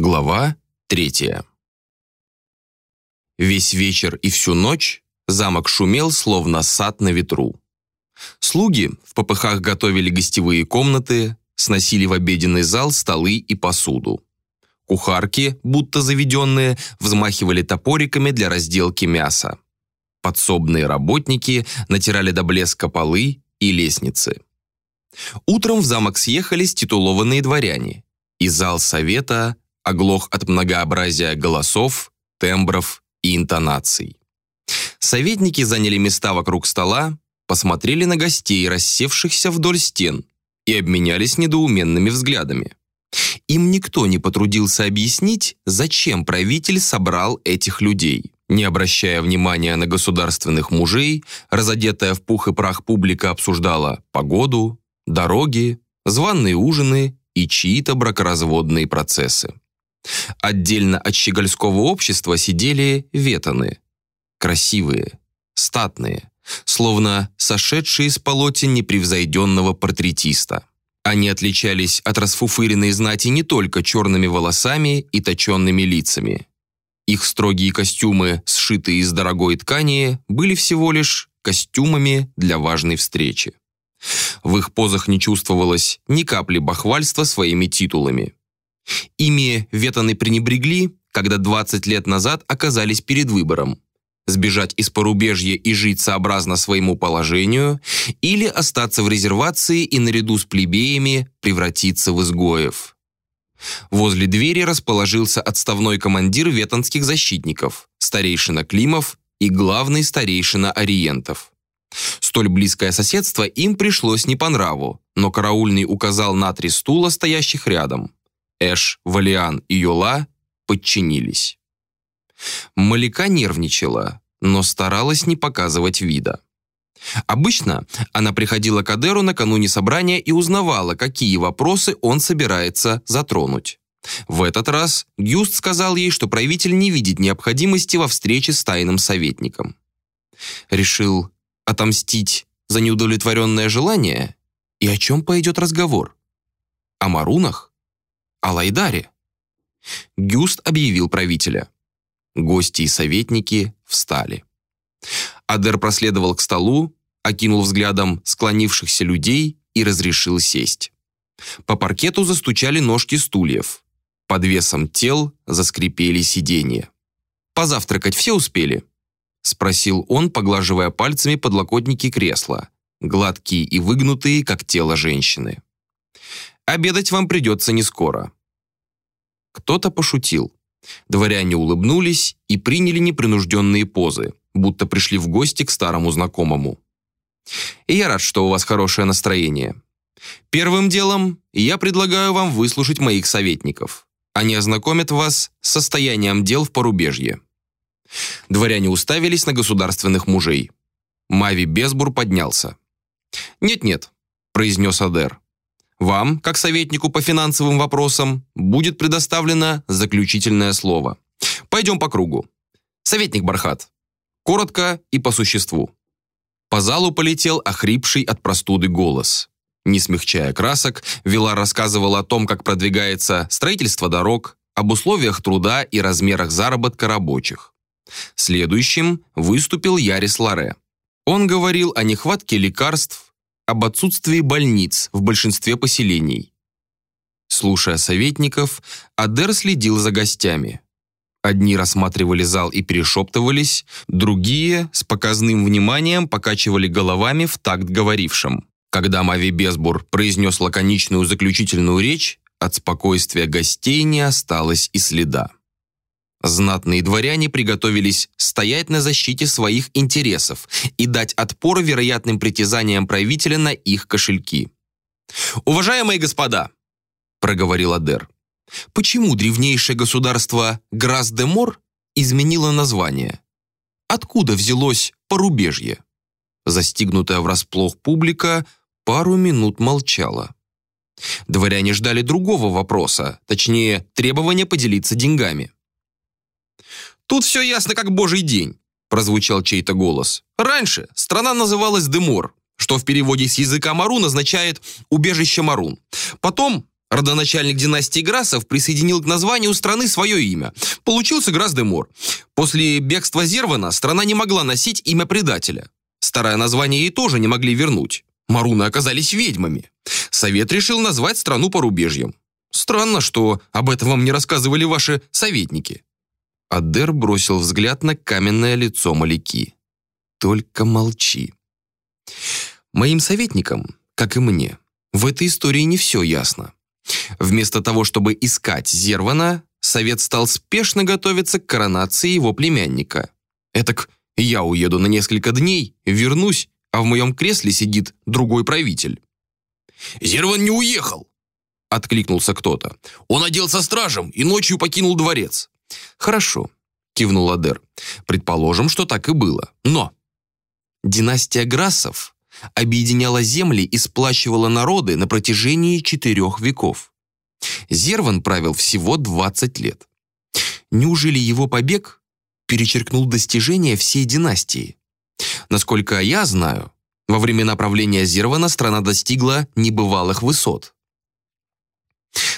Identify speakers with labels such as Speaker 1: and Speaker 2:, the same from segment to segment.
Speaker 1: Глава третья. Весь вечер и всю ночь замок шумел, словно сад на ветру. Слуги в попыхах готовили гостевые комнаты, сносили в обеденный зал столы и посуду. Кухарки, будто заведенные, взмахивали топориками для разделки мяса. Подсобные работники натирали до блеска полы и лестницы. Утром в замок съехались титулованные дворяне, и зал совета оглох от многообразия голосов, тембров и интонаций. Советники заняли места вокруг стола, посмотрели на гостей, рассевшихся вдоль стен, и обменялись недоуменными взглядами. Им никто не потрудился объяснить, зачем правитель собрал этих людей. Не обращая внимания на государственных мужей, разодетая в пух и прах публика обсуждала погоду, дороги, званные ужины и чьи-то бракоразводные процессы. Отдельно от щегольского общества сидели ветаны. Красивые, статные, словно сошедшие с полотен непревзойденного портретиста. Они отличались от расфуфыренной знати не только черными волосами и точенными лицами. Их строгие костюмы, сшитые из дорогой ткани, были всего лишь костюмами для важной встречи. В их позах не чувствовалось ни капли бахвальства своими титулами. Ими ветаны пренебрегли, когда 20 лет назад оказались перед выбором сбежать из порубежья и жить сообразно своему положению, или остаться в резервации и наряду с плебеями превратиться в изгоев. Возле двери расположился отставной командир ветонских защитников, старейшина Климов и главный старейшина Ориентов. Столь близкое соседство им пришлось не по нраву, но караульный указал на три стула, стоящих рядом. Эш, Валиан и Йола подчинились. Малика нервничала, но старалась не показывать вида. Обычно она приходила к Адеру накануне собрания и узнавала, какие вопросы он собирается затронуть. В этот раз Гюст сказал ей, что правитель не видит необходимости во встрече с тайным советником. Решил отомстить за неудовлетворенное желание? И о чем пойдет разговор? О Марунах? О Лайдаре. Гюст объявил правителя. Гости и советники встали. Адер проследовал к столу, окинул взглядом склонившихся людей и разрешил сесть. По паркету застучали ножки стульев. Под весом тел заскрипели сиденья. «Позавтракать все успели?» — спросил он, поглаживая пальцами подлокотники кресла, гладкие и выгнутые, как тело женщины. Обедать вам придется не скоро». Кто-то пошутил. Дворяне улыбнулись и приняли непринужденные позы, будто пришли в гости к старому знакомому. И я рад, что у вас хорошее настроение. Первым делом я предлагаю вам выслушать моих советников. Они ознакомят вас с состоянием дел в порубежье. Дворяне уставились на государственных мужей. Мави Безбур поднялся. «Нет-нет», – произнес Адер. Вам, как советнику по финансовым вопросам, будет предоставлено заключительное слово. Пойдем по кругу. Советник Бархат. Коротко и по существу. По залу полетел охрипший от простуды голос. Не смягчая красок, Вила рассказывала о том, как продвигается строительство дорог, об условиях труда и размерах заработка рабочих. Следующим выступил Ярис Ларе. Он говорил о нехватке лекарств, об отсутствии больниц в большинстве поселений. Слушая советников, Адер следил за гостями. Одни рассматривали зал и перешептывались, другие с показным вниманием покачивали головами в такт говорившим. Когда Мави Безбур произнес лаконичную заключительную речь, от спокойствия гостей не осталось и следа. Знатные дворяне приготовились стоять на защите своих интересов и дать отпор вероятным притязаниям правителя на их кошельки. «Уважаемые господа!» – проговорил Адер. «Почему древнейшее государство Грас-де-Мор изменило название? Откуда взялось порубежье?» Застигнутая врасплох публика пару минут молчала. Дворяне ждали другого вопроса, точнее, требования поделиться деньгами. «Тут все ясно, как божий день», – прозвучал чей-то голос. «Раньше страна называлась Демор, что в переводе с языка Марун означает «убежище Марун». Потом Родоначальник династии Грасов присоединил к названию страны свое имя. Получился Грас-де-Мор. После бегства Зервана страна не могла носить имя предателя. Старое название ей тоже не могли вернуть. Маруны оказались ведьмами. Совет решил назвать страну порубежьем. Странно, что об этом вам не рассказывали ваши советники. Адер бросил взгляд на каменное лицо Маляки. Только молчи. Моим советникам, как и мне, в этой истории не все ясно. Вместо того, чтобы искать Зервана, совет стал спешно готовиться к коронации его племянника. Этак я уеду на несколько дней, вернусь, а в моем кресле сидит другой правитель.
Speaker 2: «Зерван не уехал!» — откликнулся кто-то. «Он оделся стражем и ночью покинул дворец».
Speaker 1: «Хорошо», — кивнул Адер. «Предположим, что так и было. Но династия Грассов объединяла земли и сплачивала народы на протяжении четырех веков. Зерван правил всего 20 лет. Неужели его побег перечеркнул достижения всей династии? Насколько я знаю, во времена правления Зервана страна достигла небывалых высот.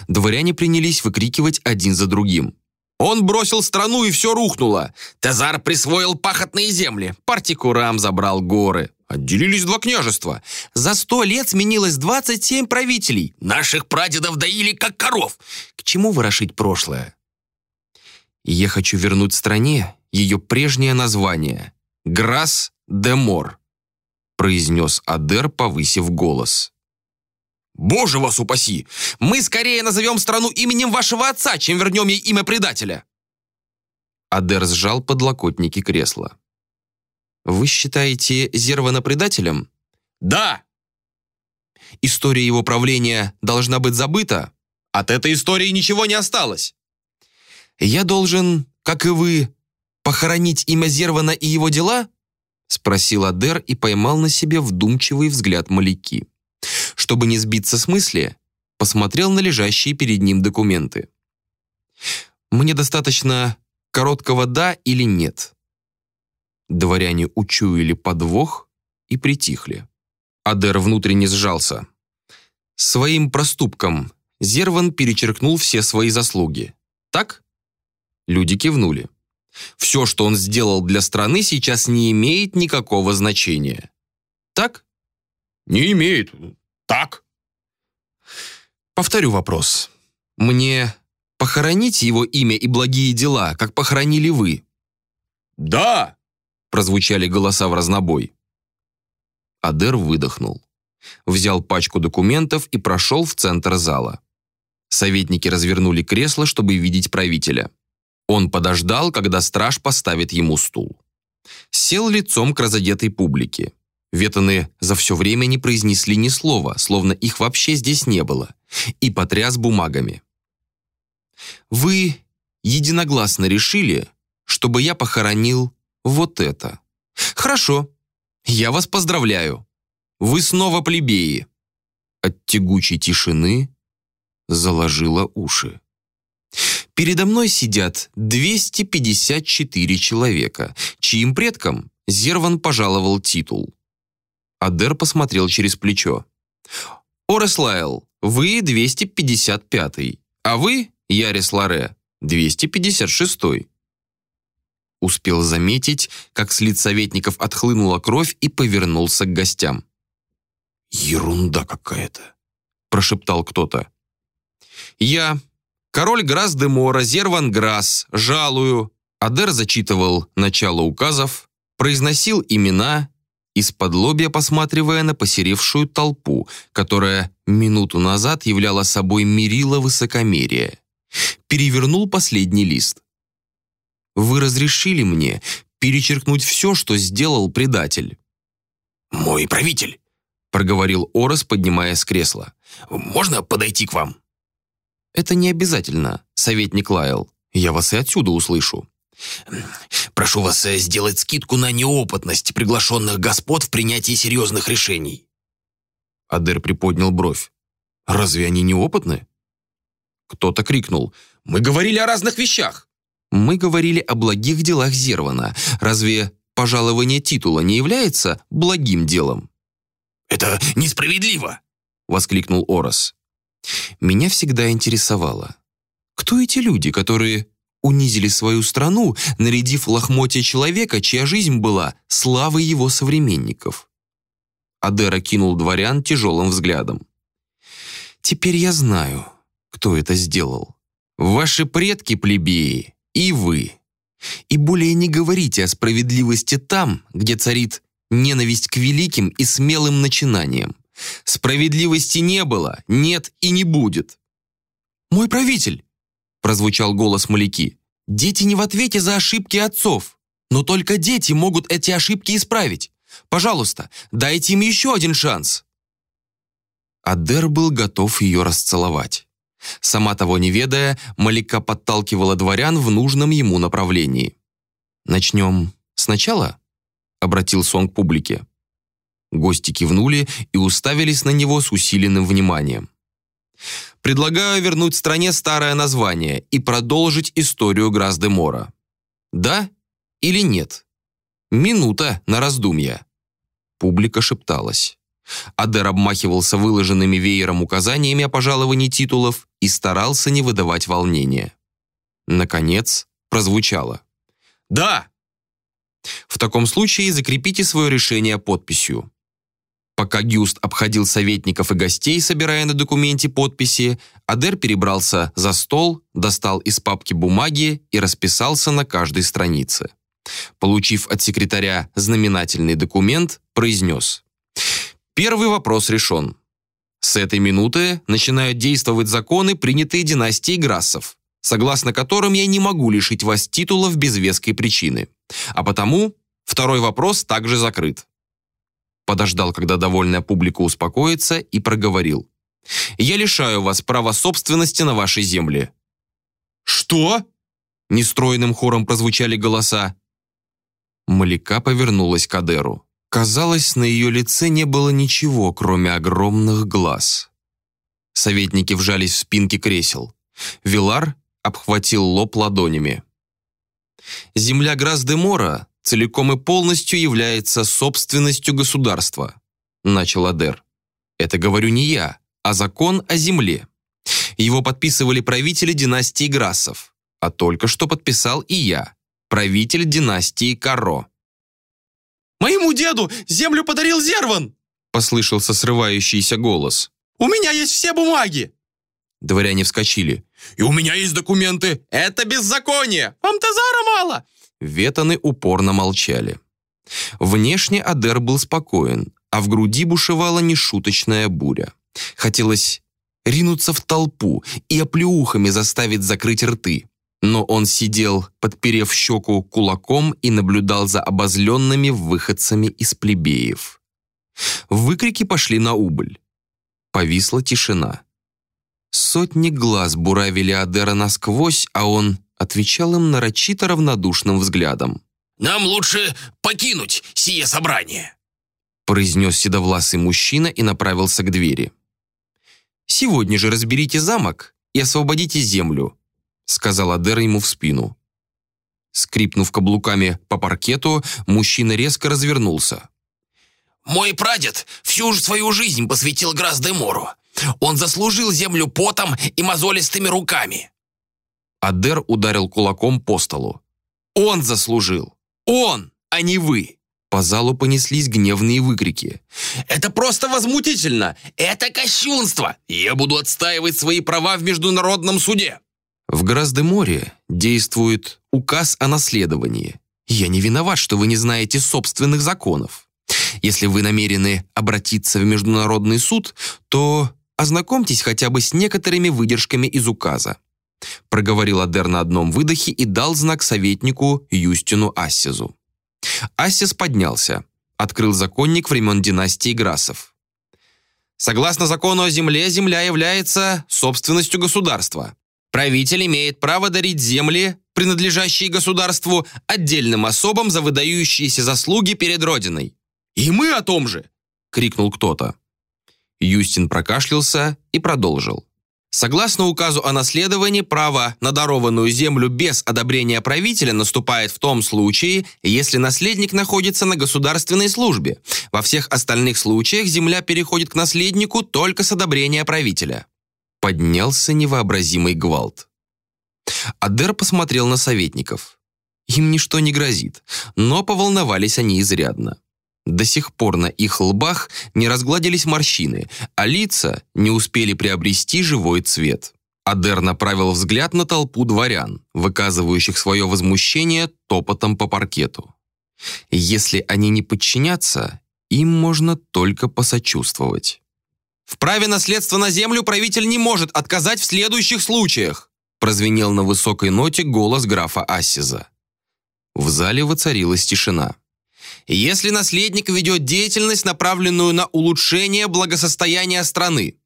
Speaker 1: Дворяне принялись выкрикивать один за другим. Он бросил страну, и все рухнуло. Тазар присвоил пахотные земли. Партикурам забрал горы. Отделились два княжества. За сто лет сменилось 27 правителей.
Speaker 2: Наших прадедов доили как коров.
Speaker 1: К чему ворошить прошлое? Я хочу вернуть стране ее прежнее название. Грас де Мор, произнес Адер, повысив голос.
Speaker 2: «Боже вас упаси! Мы скорее назовем страну именем вашего отца, чем вернем ей имя предателя!»
Speaker 1: Адер сжал подлокотники кресла. «Вы считаете Зервана предателем?»
Speaker 2: «Да!»
Speaker 1: «История его правления должна быть забыта?»
Speaker 2: «От этой истории ничего не осталось!»
Speaker 1: «Я должен, как и вы, похоронить имя Зервана и его дела?» спросил Адер и поймал на себе вдумчивый взгляд Маляки чтобы не сбиться с мысли, посмотрел на лежащие перед ним документы. «Мне достаточно короткого «да» или «нет». Дворяне учуяли подвох и притихли. Адер внутренне сжался. Своим проступком Зерван перечеркнул все свои заслуги. Так? Люди кивнули. Все, что он сделал для страны, сейчас не имеет никакого значения. Так?
Speaker 2: Не имеет. Так.
Speaker 1: Повторю вопрос. Мне похоронить его имя и благие дела, как похоронили вы?
Speaker 2: Да,
Speaker 1: прозвучали голоса в разнобой. Адер выдохнул. Взял пачку документов и прошел в центр зала. Советники развернули кресло, чтобы видеть правителя. Он подождал, когда страж поставит ему стул. Сел лицом к разодетой публике. Ветаны за все время не произнесли ни слова, словно их вообще здесь не было, и потряс бумагами. «Вы единогласно решили, чтобы я похоронил вот это. Хорошо, я вас поздравляю. Вы снова плебеи». От тягучей тишины заложило уши. Передо мной сидят 254 человека, чьим предкам Зерван пожаловал титул. Адер посмотрел через плечо. «Орес Лайл, вы 255-й, а вы, Ярис Ларе, 256-й». Успел заметить, как с лиц советников отхлынула кровь и повернулся к гостям.
Speaker 2: «Ерунда какая-то», —
Speaker 1: прошептал кто-то. «Я, король Грас де Мора, Зерван Грас, жалую». Адер зачитывал начало указов, произносил имена из-под лобья посматривая на посеревшую толпу, которая минуту назад являла собой мерило высокомерия. Перевернул последний лист. «Вы разрешили мне перечеркнуть все, что сделал предатель?»
Speaker 2: «Мой правитель», —
Speaker 1: проговорил Орос, поднимая с кресла.
Speaker 2: «Можно подойти к вам?»
Speaker 1: «Это не обязательно, советник Лайл. Я вас и отсюда услышу».
Speaker 2: Прошу вас э, сделать скидку на неопытность приглашенных господ в принятии серьезных решений».
Speaker 1: Адер приподнял бровь. «Разве они неопытны?» Кто-то крикнул. «Мы говорили о разных вещах!» «Мы говорили о благих делах Зервана. Разве пожалование титула не является благим делом?»
Speaker 2: «Это несправедливо!»
Speaker 1: — воскликнул Орос. Меня всегда интересовало, кто эти люди, которые унизили свою страну, нарядив лохмотья человека, чья жизнь была славой его современников. Адера кинул дворян тяжелым взглядом. «Теперь я знаю, кто это сделал. Ваши предки плебеи и вы. И более не говорите о справедливости там, где царит ненависть к великим и смелым начинаниям. Справедливости не было, нет и не будет. «Мой правитель!» – прозвучал голос Маляки. «Дети не в ответе за ошибки отцов, но только дети могут эти ошибки исправить. Пожалуйста, дайте им еще один шанс». Адер был готов ее расцеловать. Сама того не ведая, Малика подталкивала дворян в нужном ему направлении. «Начнем сначала?» — обратился он к публике. Гости кивнули и уставились на него с усиленным вниманием. «Предлагаю вернуть стране старое название и продолжить историю Грас-де-Мора. Да или нет? Минута на раздумья». Публика шепталась. Адер обмахивался выложенными веером указаниями о пожаловании титулов и старался не выдавать волнения. Наконец, прозвучало. «Да!» В таком случае закрепите свое решение подписью. Пока Гюст обходил советников и гостей, собирая на документе подписи, Адер перебрался за стол, достал из папки бумаги и расписался на каждой странице. Получив от секретаря знаменательный документ, произнес Первый вопрос решен. С этой минуты начинают действовать законы, принятые династией Грассов, согласно которым я не могу лишить вас титулов без веской причины. А потому второй вопрос также закрыт. Подождал, когда довольная публика успокоится, и проговорил. «Я лишаю вас права собственности на вашей земле». «Что?» Нестроенным хором прозвучали голоса. Малика повернулась к Адеру. Казалось, на ее лице не было ничего, кроме огромных глаз. Советники вжались в спинки кресел. Вилар обхватил лоб ладонями. Земля Грас-де-Мора целиком и полностью является собственностью государства, начал Адер. Это говорю не я, а закон о земле. Его подписывали правители династии Грассов, а только что подписал и я, правитель династии Каро.
Speaker 2: Моему деду землю подарил Зерван!» Послышался срывающийся голос. «У меня есть все бумаги!»
Speaker 1: Дворяне вскочили.
Speaker 2: «И у меня есть документы! Это беззаконие! Вам Тазара мало!»
Speaker 1: Ветаны упорно молчали. Внешне Адер был спокоен, а в груди бушевала нешуточная буря. Хотелось ринуться в толпу и оплеухами заставить закрыть рты но он сидел, подперев щеку кулаком и наблюдал за обозленными выходцами из плебеев. Выкрики пошли на убыль. Повисла тишина. Сотни глаз буравили Адера насквозь, а он отвечал им нарочито равнодушным взглядом.
Speaker 2: «Нам лучше покинуть сие собрание»,
Speaker 1: произнес седовласый мужчина и направился к двери. «Сегодня же разберите замок и освободите землю», сказал Адер ему в спину. Скрипнув каблуками по паркету, мужчина резко развернулся.
Speaker 2: «Мой прадед всю свою жизнь посвятил Грас-де-Мору. Он заслужил землю потом и мозолистыми руками».
Speaker 1: Адер ударил кулаком по столу. «Он заслужил! Он, а не вы!» По залу понеслись гневные выкрики.
Speaker 2: «Это просто возмутительно! Это кощунство! Я буду отстаивать свои права в международном суде!»
Speaker 1: В Грас-де-Море действует указ о наследовании. Я не виноват, что вы не знаете собственных законов. Если вы намерены обратиться в Международный суд, то ознакомьтесь хотя бы с некоторыми выдержками из указа. Проговорил Адер на одном выдохе и дал знак советнику Юстину Ассизу. Ассис поднялся, открыл законник времен династии Грасов. Согласно закону о земле, земля является собственностью государства. Правитель имеет право дарить земли, принадлежащие государству, отдельным особам за выдающиеся заслуги перед Родиной.
Speaker 2: «И мы о том же!» — крикнул кто-то.
Speaker 1: Юстин прокашлялся и продолжил. Согласно указу о наследовании, право на дарованную землю без одобрения правителя наступает в том случае, если наследник находится на государственной службе. Во всех остальных случаях земля переходит к наследнику только с одобрения правителя. поднялся невообразимый гвалт. Адер посмотрел на советников. Им ничто не грозит, но поволновались они изрядно. До сих пор на их лбах не разгладились морщины, а лица не успели приобрести живой цвет. Адер направил взгляд на толпу дворян, выказывающих свое возмущение топотом по паркету. Если они не подчинятся, им можно только посочувствовать.
Speaker 2: «В праве наследства на землю правитель не может отказать в следующих случаях!»
Speaker 1: прозвенел на высокой ноте голос графа Ассиза. В зале воцарилась тишина.
Speaker 2: «Если наследник ведет деятельность, направленную на улучшение благосостояния страны»,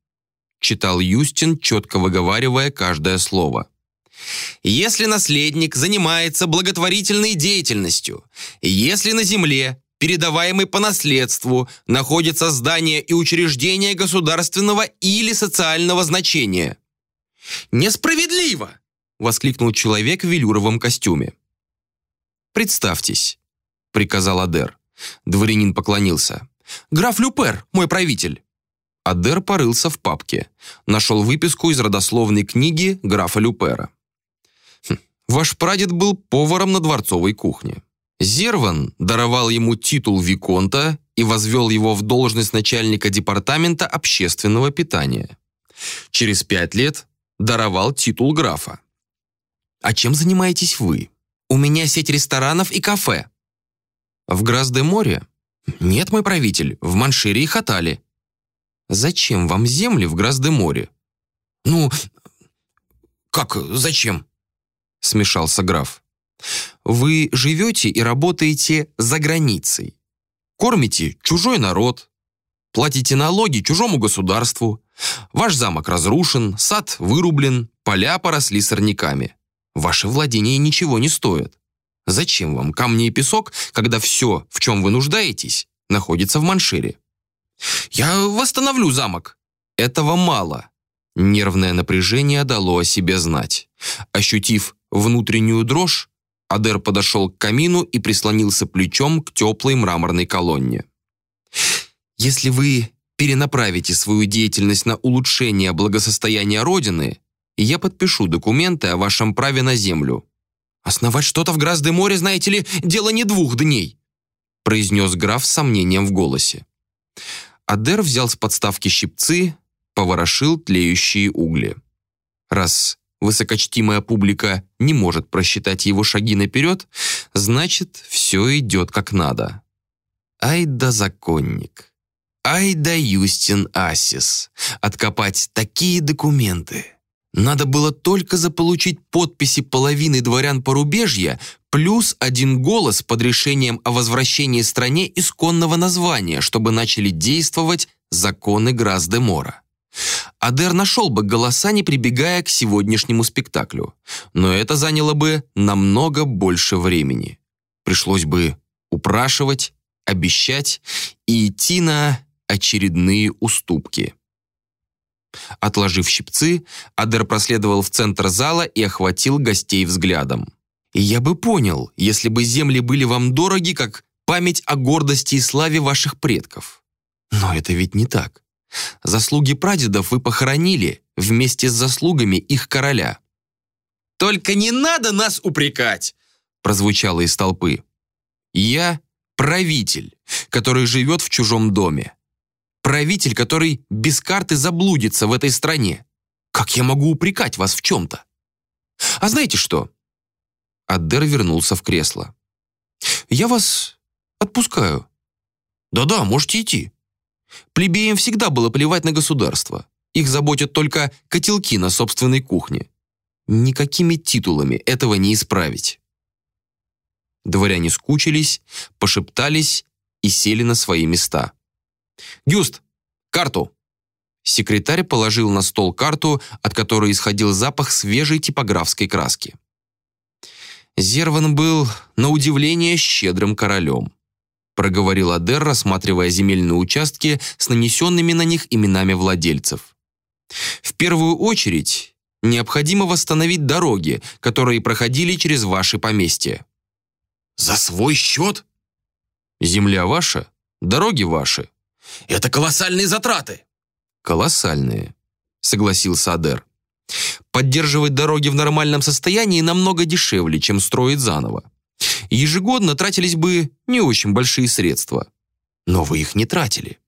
Speaker 1: читал Юстин, четко выговаривая каждое слово.
Speaker 2: Если наследник занимается благотворительной деятельностью, если на земле, передаваемой по наследству, находятся здания и учреждения государственного или социального значения. «Несправедливо!» — воскликнул человек в велюровом костюме.
Speaker 1: «Представьтесь», — приказал Адер. Дворянин поклонился.
Speaker 2: «Граф Люпер, мой правитель».
Speaker 1: Адер порылся в папке. Нашел выписку из родословной книги графа Люпера. Хм, «Ваш прадед был поваром на дворцовой кухне. Зерван даровал ему титул Виконта и возвел его в должность начальника департамента общественного питания. Через пять лет даровал титул графа. А чем занимаетесь вы?
Speaker 2: У меня сеть ресторанов и кафе.
Speaker 1: В Грас-де-Море?
Speaker 2: Нет, мой правитель, в Маншире и Хатале.
Speaker 1: Зачем вам земли в Грас-де-Море?
Speaker 2: Ну, как зачем?
Speaker 1: Смешался граф. Вы живете и работаете за границей. Кормите чужой народ. Платите налоги чужому государству. Ваш замок разрушен, сад вырублен, поля поросли сорняками. Ваши владения ничего не стоят. Зачем вам камни и песок, когда все, в чем вы нуждаетесь, находится в Маншире?
Speaker 2: Я восстановлю замок.
Speaker 1: Этого мало. Нервное напряжение дало о себе знать. Ощутив внутреннюю дрожь, Адер подошел к камину и прислонился плечом к теплой мраморной колонне. «Если вы перенаправите свою деятельность на улучшение благосостояния Родины, я подпишу документы о вашем праве на землю».
Speaker 2: «Основать что-то в Грас-де-Море, знаете ли, дело не двух дней»,
Speaker 1: произнес граф с сомнением в голосе. Адер взял с подставки щипцы, поворошил тлеющие угли. Раз высокочтимая публика не может просчитать его шаги наперед, значит, все идет как надо. Ай да законник. Ай да Юстин Асис. Откопать такие документы. Надо было только заполучить подписи половины дворян порубежья плюс один голос под решением о возвращении стране исконного названия, чтобы начали действовать законы Грас-де-Мора. Адер нашел бы голоса, не прибегая к сегодняшнему спектаклю. Но это заняло бы намного больше времени. Пришлось бы упрашивать, обещать и идти на очередные уступки. Отложив щипцы, Адер проследовал в центр зала и охватил гостей взглядом. «Я бы понял, если бы земли были вам дороги, как память о гордости и славе ваших предков. Но это ведь не так. Заслуги прадедов вы похоронили вместе с заслугами их короля».
Speaker 2: «Только не надо нас упрекать!»
Speaker 1: прозвучало из толпы. «Я правитель, который живет в чужом доме. Правитель, который без карты заблудится в этой стране. Как я могу упрекать вас в чем-то? А знаете что?» Адер вернулся в кресло. «Я вас отпускаю. Да-да, можете идти. Плебеям всегда было плевать на государство. Их заботят только котелки на собственной кухне. Никакими титулами этого не исправить. Дворяне скучились, пошептались и сели на свои места. «Гюст, карту!» Секретарь положил на стол карту, от которой исходил запах свежей типографской краски. Зерван был, на удивление, щедрым королем проговорил Адер, рассматривая земельные участки с нанесенными на них именами владельцев. В первую очередь, необходимо восстановить дороги, которые проходили через ваши поместья.
Speaker 2: За свой счет?
Speaker 1: Земля ваша, дороги ваши.
Speaker 2: Это колоссальные затраты.
Speaker 1: Колоссальные, согласился Адер. Поддерживать дороги в нормальном состоянии намного дешевле, чем строить заново. Ежегодно тратились бы не очень большие средства. Но вы их не тратили.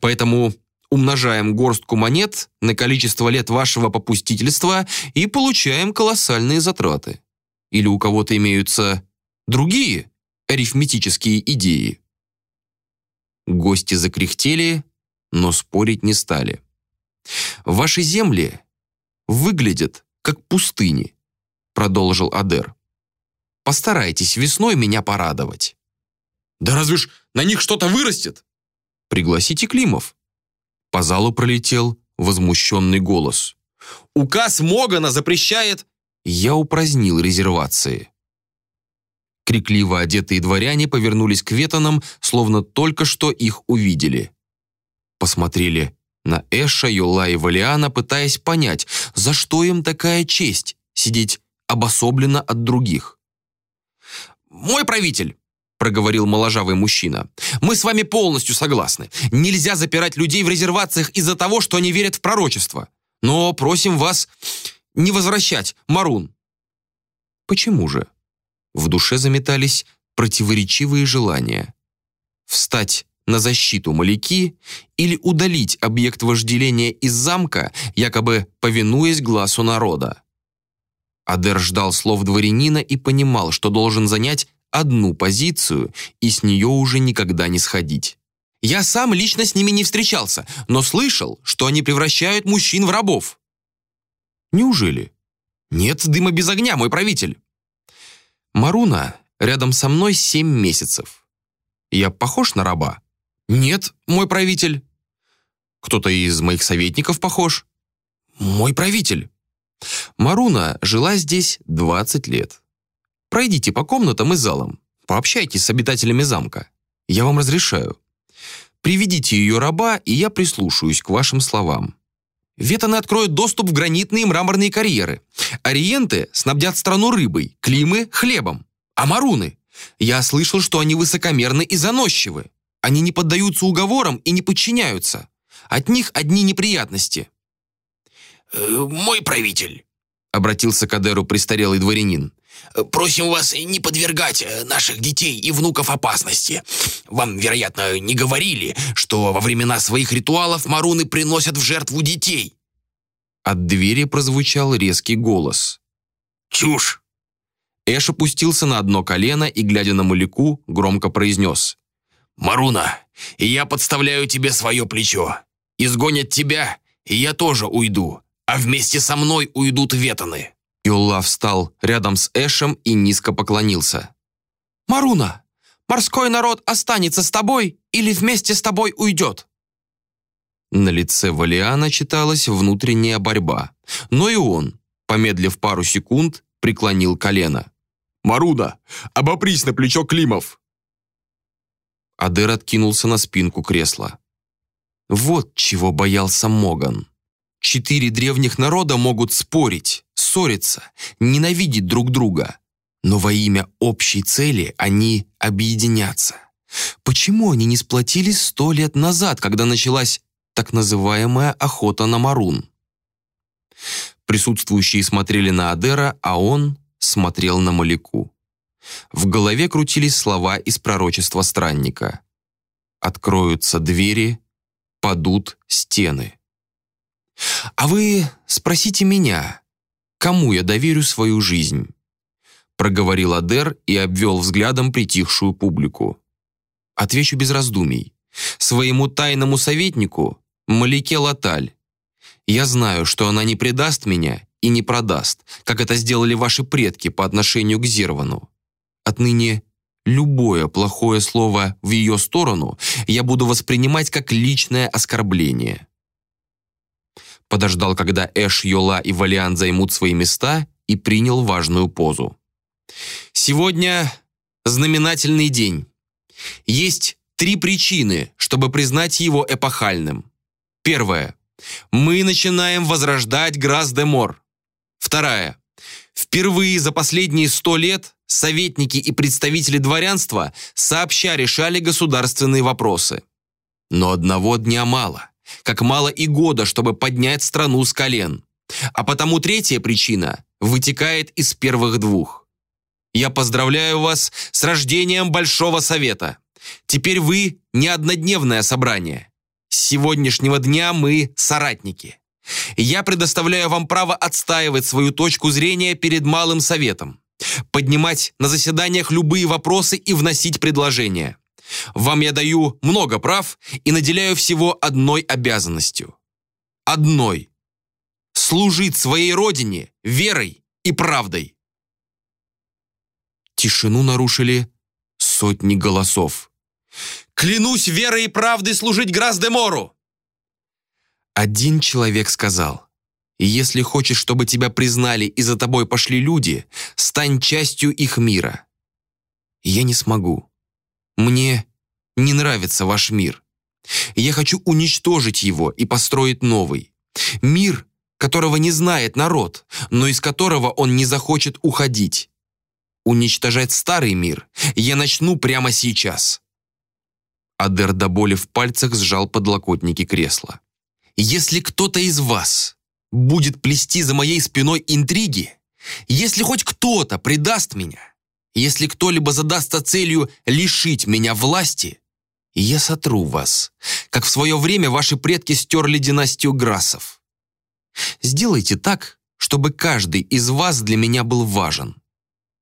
Speaker 1: Поэтому умножаем горстку монет на количество лет вашего попустительства и получаем колоссальные затраты. Или у кого-то имеются другие арифметические идеи? Гости закряхтели, но спорить не стали. Ваши земли выглядят как пустыни, продолжил Адер. Постарайтесь весной меня порадовать.
Speaker 2: Да разве ж на них что-то вырастет?
Speaker 1: Пригласите Климов. По залу пролетел возмущенный голос.
Speaker 2: Указ Могана запрещает...
Speaker 1: Я упразднил резервации. Крикливо одетые дворяне повернулись к ветанам, словно только что их увидели. Посмотрели на Эша, Юла и Валиана, пытаясь понять, за что им такая честь сидеть обособленно от других.
Speaker 2: «Мой правитель!» — проговорил моложавый мужчина. «Мы с вами полностью согласны. Нельзя запирать людей в резервациях из-за того, что они верят в пророчество. Но просим вас не возвращать Марун».
Speaker 1: «Почему же?» В душе заметались противоречивые желания. Встать на защиту Маляки или удалить объект вожделения из замка, якобы повинуясь глазу народа. Адер ждал слов дворянина и понимал, что должен занять одну позицию и с нее уже никогда не сходить.
Speaker 2: «Я сам лично с ними не встречался, но слышал, что они превращают мужчин в рабов».
Speaker 1: «Неужели?»
Speaker 2: «Нет дыма без огня, мой правитель».
Speaker 1: «Маруна рядом со мной семь месяцев. Я похож на раба?»
Speaker 2: «Нет, мой правитель».
Speaker 1: «Кто-то из моих советников похож?»
Speaker 2: «Мой правитель».
Speaker 1: Маруна жила здесь 20 лет. Пройдите по комнатам и залам, пообщайтесь с обитателями замка. Я вам разрешаю. Приведите ее раба, и я прислушаюсь к вашим словам.
Speaker 2: Ветаны откроют доступ в гранитные и мраморные карьеры. Ориенты снабдят страну рыбой, климы – хлебом. А маруны? Я слышал, что они высокомерны и заносчивы. Они не поддаются уговорам и не подчиняются. От них одни неприятности.
Speaker 3: «Э, «Мой правитель», —
Speaker 1: обратился к Адеру престарелый дворянин,
Speaker 3: «просим вас не подвергать э, наших детей и внуков опасности. Вам, вероятно, не говорили, что во времена своих ритуалов маруны приносят в жертву детей».
Speaker 1: От двери прозвучал резкий голос.
Speaker 3: «Чушь!»
Speaker 1: Эш опустился на одно колено и, глядя на Маляку, громко произнес.
Speaker 3: «Маруна, я подставляю тебе свое плечо. Изгонят тебя, и я тоже уйду, а вместе со мной уйдут ветаны».
Speaker 1: Юлла встал рядом с Эшем и низко поклонился.
Speaker 2: «Маруна, морской народ останется с тобой или вместе с тобой уйдет?»
Speaker 1: На лице Валиана читалась внутренняя борьба, но и он, помедлив пару секунд, преклонил колено.
Speaker 2: «Маруна, обопрись на плечо Климов!»
Speaker 1: Адер откинулся на спинку кресла. Вот чего боялся Моган. Четыре древних народа могут спорить, ссориться, ненавидеть друг друга, но во имя общей цели они объединятся. Почему они не сплотились сто лет назад, когда началась так называемая охота на Марун? Присутствующие смотрели на Адера, а он смотрел на Маляку. В голове крутились слова из пророчества странника. «Откроются двери, падут стены». «А вы спросите меня, кому я доверю свою жизнь?» проговорил Адер и обвел взглядом притихшую публику. Отвечу без раздумий. Своему тайному советнику Малике Латаль. Я знаю, что она не предаст меня и не продаст, как это сделали ваши предки по отношению к Зервану. Отныне любое плохое слово в ее сторону я буду воспринимать как личное оскорбление. Подождал, когда Эш, Йола и Валиан займут свои места и принял важную позу. Сегодня знаменательный день. Есть три причины, чтобы признать его эпохальным. Первая. Мы начинаем возрождать Грас-де-Мор. Вторая. Впервые за последние сто лет советники и представители дворянства сообща решали государственные вопросы. Но одного дня мало.
Speaker 2: Как мало и года, чтобы поднять страну с колен. А потому третья причина вытекает из первых двух. Я поздравляю вас с рождением Большого Совета. Теперь вы не однодневное собрание. С сегодняшнего дня мы соратники. Я предоставляю вам право отстаивать свою точку зрения перед Малым Советом, поднимать на заседаниях любые вопросы и вносить предложения. Вам я даю много прав и наделяю всего одной обязанностью. Одной. Служить своей родине верой и правдой. Тишину нарушили сотни голосов. «Клянусь верой и правдой служить Грас-де-Мору!» Один человек сказал, «Если хочешь, чтобы тебя признали и за тобой пошли люди, стань частью их мира». Я не смогу. Мне не нравится ваш мир. Я хочу уничтожить его и построить новый. Мир, которого не знает народ, но из которого он не захочет уходить. Уничтожать старый мир я начну прямо сейчас. Адер до боли в пальцах сжал подлокотники кресла. Если кто-то из вас будет плести за моей спиной интриги, если хоть кто-то предаст меня, если кто-либо задастся целью лишить меня власти, я сотру вас, как в свое время ваши предки стерли династию Грасов. Сделайте так, чтобы каждый из вас для меня был важен.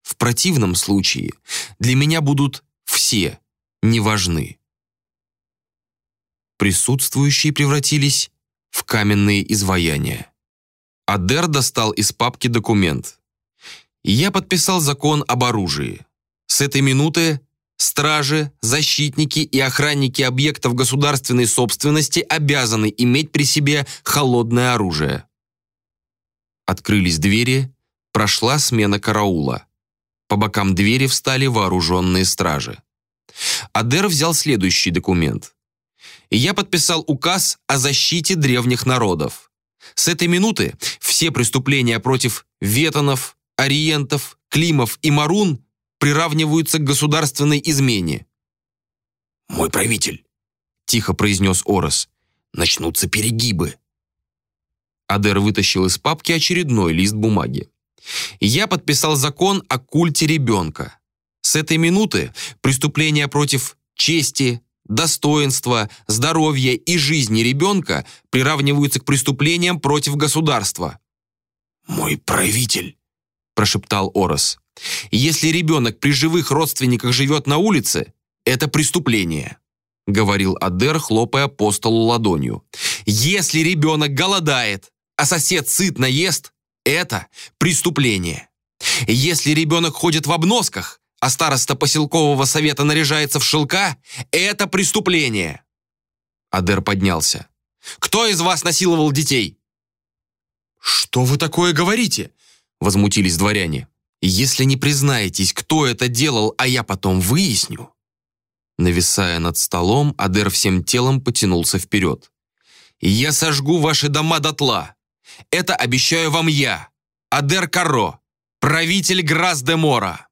Speaker 2: В противном случае для меня будут все неважны. Присутствующие превратились в каменные изваяния. Адер достал из папки документ. Я подписал закон об оружии. С этой минуты стражи, защитники и охранники объектов государственной собственности обязаны иметь при себе холодное оружие. Открылись двери, прошла смена караула. По бокам двери встали вооруженные стражи. Адер взял следующий документ я подписал указ о защите древних народов. С этой минуты все преступления против ветонов, ориентов, климов и марун приравниваются к государственной измене.
Speaker 3: «Мой правитель», — тихо произнес Орос, — «начнутся перегибы».
Speaker 2: Адер вытащил из папки очередной лист бумаги. Я подписал закон о культе ребенка. С этой минуты преступления против чести, достоинство, здоровье и жизни ребенка приравниваются к преступлениям против государства.
Speaker 3: «Мой правитель», – прошептал
Speaker 2: Орос. «Если ребенок при живых родственниках живет на улице, это преступление», – говорил Адер, хлопая по столу ладонью. «Если ребенок голодает, а сосед сытно ест, это преступление. Если ребенок ходит в обносках, а староста поселкового совета наряжается в шелка, это преступление. Адер поднялся. Кто из вас насиловал детей? Что вы такое говорите? Возмутились дворяне. Если не признаетесь, кто это делал, а я потом выясню. Нависая над столом, Адер всем телом потянулся вперед. «Я сожгу ваши дома дотла. Это обещаю вам я, Адер Каро, правитель Грас-де-Мора».